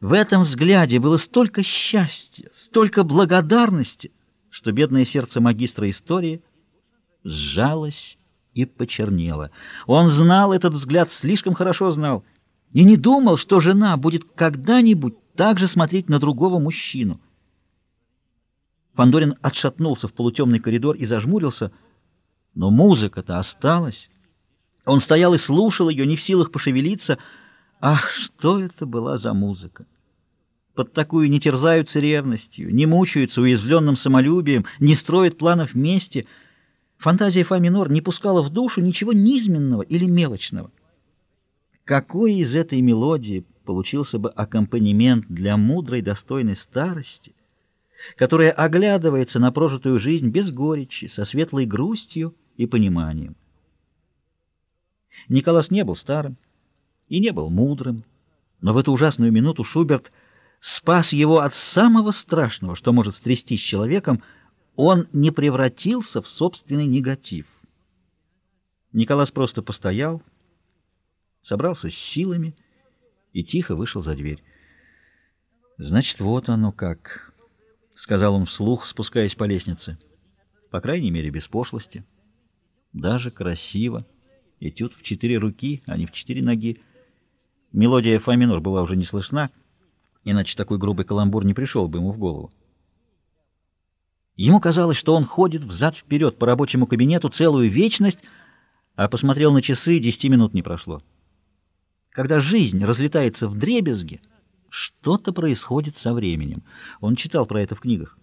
В этом взгляде было столько счастья, столько благодарности, что бедное сердце магистра истории сжалось и почернело. Он знал этот взгляд, слишком хорошо знал, и не думал, что жена будет когда-нибудь так же смотреть на другого мужчину. Фандорин отшатнулся в полутемный коридор и зажмурился, но музыка-то осталась. Он стоял и слушал ее, не в силах пошевелиться. Ах, что это была за музыка! Под такую не терзаются ревностью, не мучаются уязвленным самолюбием, не строят планов мести. Фантазия фа минор не пускала в душу ничего низменного или мелочного. Какой из этой мелодии получился бы аккомпанемент для мудрой, достойной старости, которая оглядывается на прожитую жизнь без горечи, со светлой грустью и пониманием? Николас не был старым и не был мудрым, но в эту ужасную минуту Шуберт спас его от самого страшного, что может стрясти с человеком, он не превратился в собственный негатив. Николас просто постоял, собрался с силами и тихо вышел за дверь. «Значит, вот оно как», — сказал он вслух, спускаясь по лестнице. «По крайней мере, без пошлости. Даже красиво». Этюд в четыре руки, а не в четыре ноги. Мелодия фа минор была уже не слышна, иначе такой грубый каламбур не пришел бы ему в голову. Ему казалось, что он ходит взад-вперед по рабочему кабинету целую вечность, а посмотрел на часы, десяти минут не прошло. Когда жизнь разлетается в дребезги, что-то происходит со временем. Он читал про это в книгах.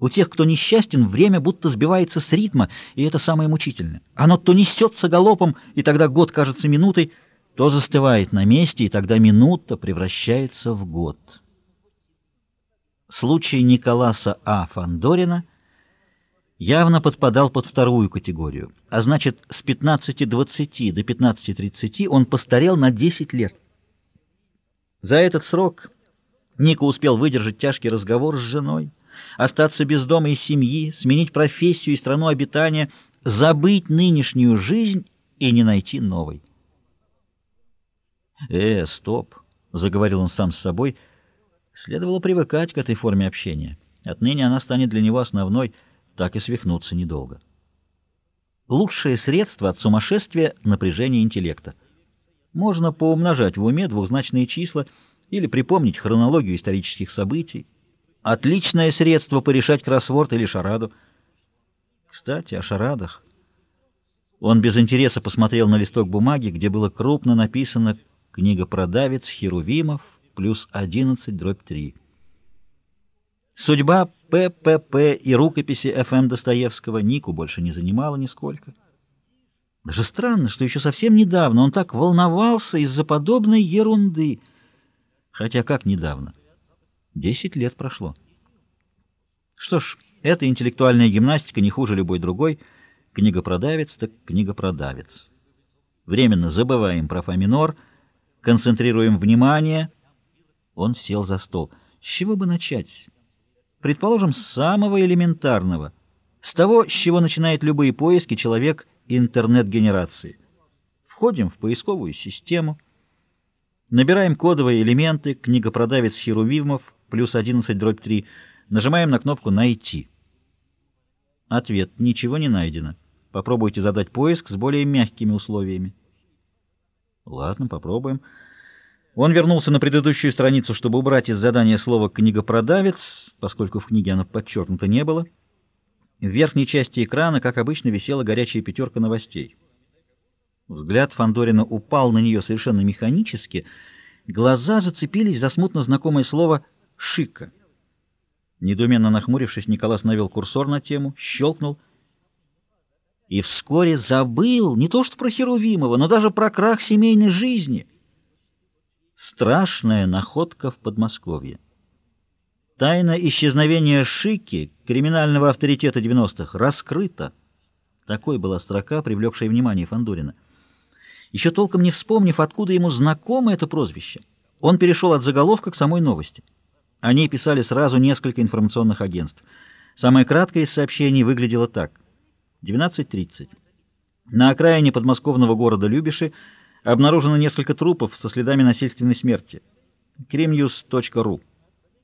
У тех, кто несчастен, время будто сбивается с ритма, и это самое мучительное. Оно то несется галопом, и тогда год кажется минутой, то застывает на месте, и тогда минута превращается в год. Случай Николаса А. Фандорина явно подпадал под вторую категорию, а значит, с 15-20 до 15-30 он постарел на 10 лет. За этот срок Ника успел выдержать тяжкий разговор с женой, остаться без дома и семьи, сменить профессию и страну обитания, забыть нынешнюю жизнь и не найти новой. «Э, стоп!» — заговорил он сам с собой. Следовало привыкать к этой форме общения. Отныне она станет для него основной, так и свихнуться недолго. Лучшее средство от сумасшествия — напряжение интеллекта. Можно поумножать в уме двузначные числа или припомнить хронологию исторических событий, Отличное средство порешать кроссворд или шараду. Кстати, о шарадах. Он без интереса посмотрел на листок бумаги, где было крупно написано «Книга-продавец Херувимов плюс 11 дробь 3». Судьба ППП и рукописи Ф.М. Достоевского Нику больше не занимала нисколько. Даже странно, что еще совсем недавно он так волновался из-за подобной ерунды. Хотя как недавно? Десять лет прошло. Что ж, эта интеллектуальная гимнастика не хуже любой другой. Книгопродавец так книгопродавец. Временно забываем про фа минор, концентрируем внимание. Он сел за стол. С чего бы начать? Предположим, с самого элементарного. С того, с чего начинает любые поиски человек интернет-генерации. Входим в поисковую систему, набираем кодовые элементы, книгопродавец Херувимов, плюс 11 дробь 3, нажимаем на кнопку «Найти». Ответ «Ничего не найдено». Попробуйте задать поиск с более мягкими условиями. Ладно, попробуем. Он вернулся на предыдущую страницу, чтобы убрать из задания слово «книгопродавец», поскольку в книге оно подчеркнуто не было. В верхней части экрана, как обычно, висела горячая пятерка новостей. Взгляд Фандорина упал на нее совершенно механически. Глаза зацепились за смутно знакомое слово. Шика. Недуменно нахмурившись, Николас навел курсор на тему, щелкнул и вскоре забыл не то что про Херувимова, но даже про крах семейной жизни. Страшная находка в Подмосковье. Тайна исчезновения Шики, криминального авторитета 90-х, раскрыта. Такой была строка, привлекшая внимание Фандорина. Еще толком не вспомнив, откуда ему знакомо это прозвище, он перешел от заголовка к самой новости — о ней писали сразу несколько информационных агентств. Самое краткое из сообщений выглядело так. 12.30. На окраине подмосковного города Любиши обнаружено несколько трупов со следами насильственной смерти. kremnews.ru